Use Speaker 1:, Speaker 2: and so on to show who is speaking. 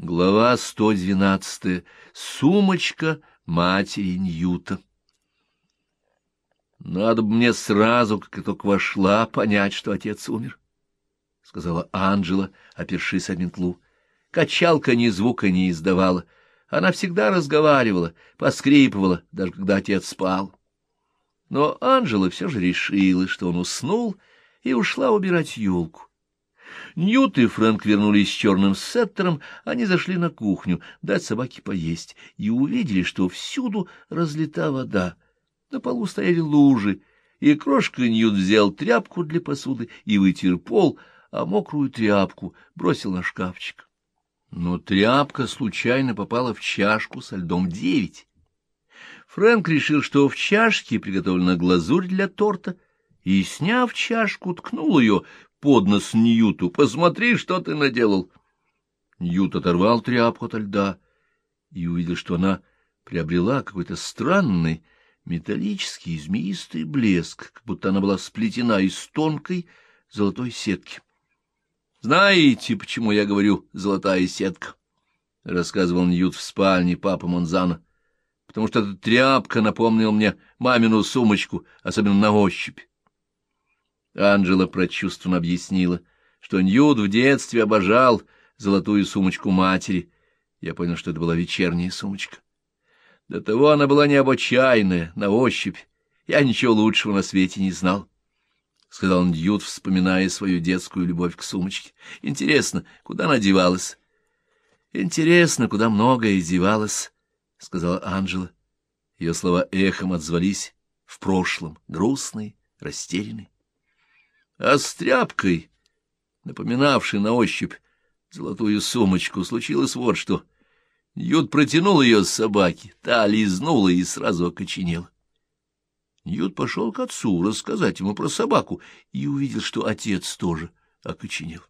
Speaker 1: Глава 112. Сумочка матери Ньюта. Надо бы мне сразу, как я только вошла, понять, что отец умер, — сказала Анжела, опершись о метлу. Качалка ни звука не издавала. Она всегда разговаривала, поскрипывала, даже когда отец спал. Но Анжела все же решила, что он уснул, и ушла убирать елку. Ньют и Фрэнк вернулись с черным сеттером, они зашли на кухню дать собаке поесть и увидели, что всюду разлита вода. На полу стояли лужи, и крошка Ньют взял тряпку для посуды и вытер пол, а мокрую тряпку бросил на шкафчик. Но тряпка случайно попала в чашку со льдом девять. Фрэнк решил, что в чашке приготовлена глазурь для торта, и, сняв чашку, ткнул ее под нос Ньюту. «Посмотри, что ты наделал!» Ньют оторвал тряпку от льда и увидел, что она приобрела какой-то странный металлический змеистый блеск, как будто она была сплетена из тонкой золотой сетки. «Знаете, почему я говорю «золотая сетка»?» — рассказывал Ньют в спальне папы Монзана. «Потому что эта тряпка напомнила мне мамину сумочку, особенно на ощупь. Анжела прочувствованно объяснила, что Ньюд в детстве обожал золотую сумочку матери. Я понял, что это была вечерняя сумочка. До того она была необычайная, на ощупь. Я ничего лучшего на свете не знал. — сказал Ньют, вспоминая свою детскую любовь к сумочке. — Интересно, куда она девалась? — Интересно, куда многое девалось, — сказала Анжела. Ее слова эхом отзвались в прошлом, грустный, растерянный а с тряпкой, напоминавшей на ощупь золотую сумочку, случилось вот что. Ньют протянул ее с собаки, та лизнула и сразу окоченела. Ньют пошел к отцу рассказать ему про собаку и увидел, что отец тоже окоченел.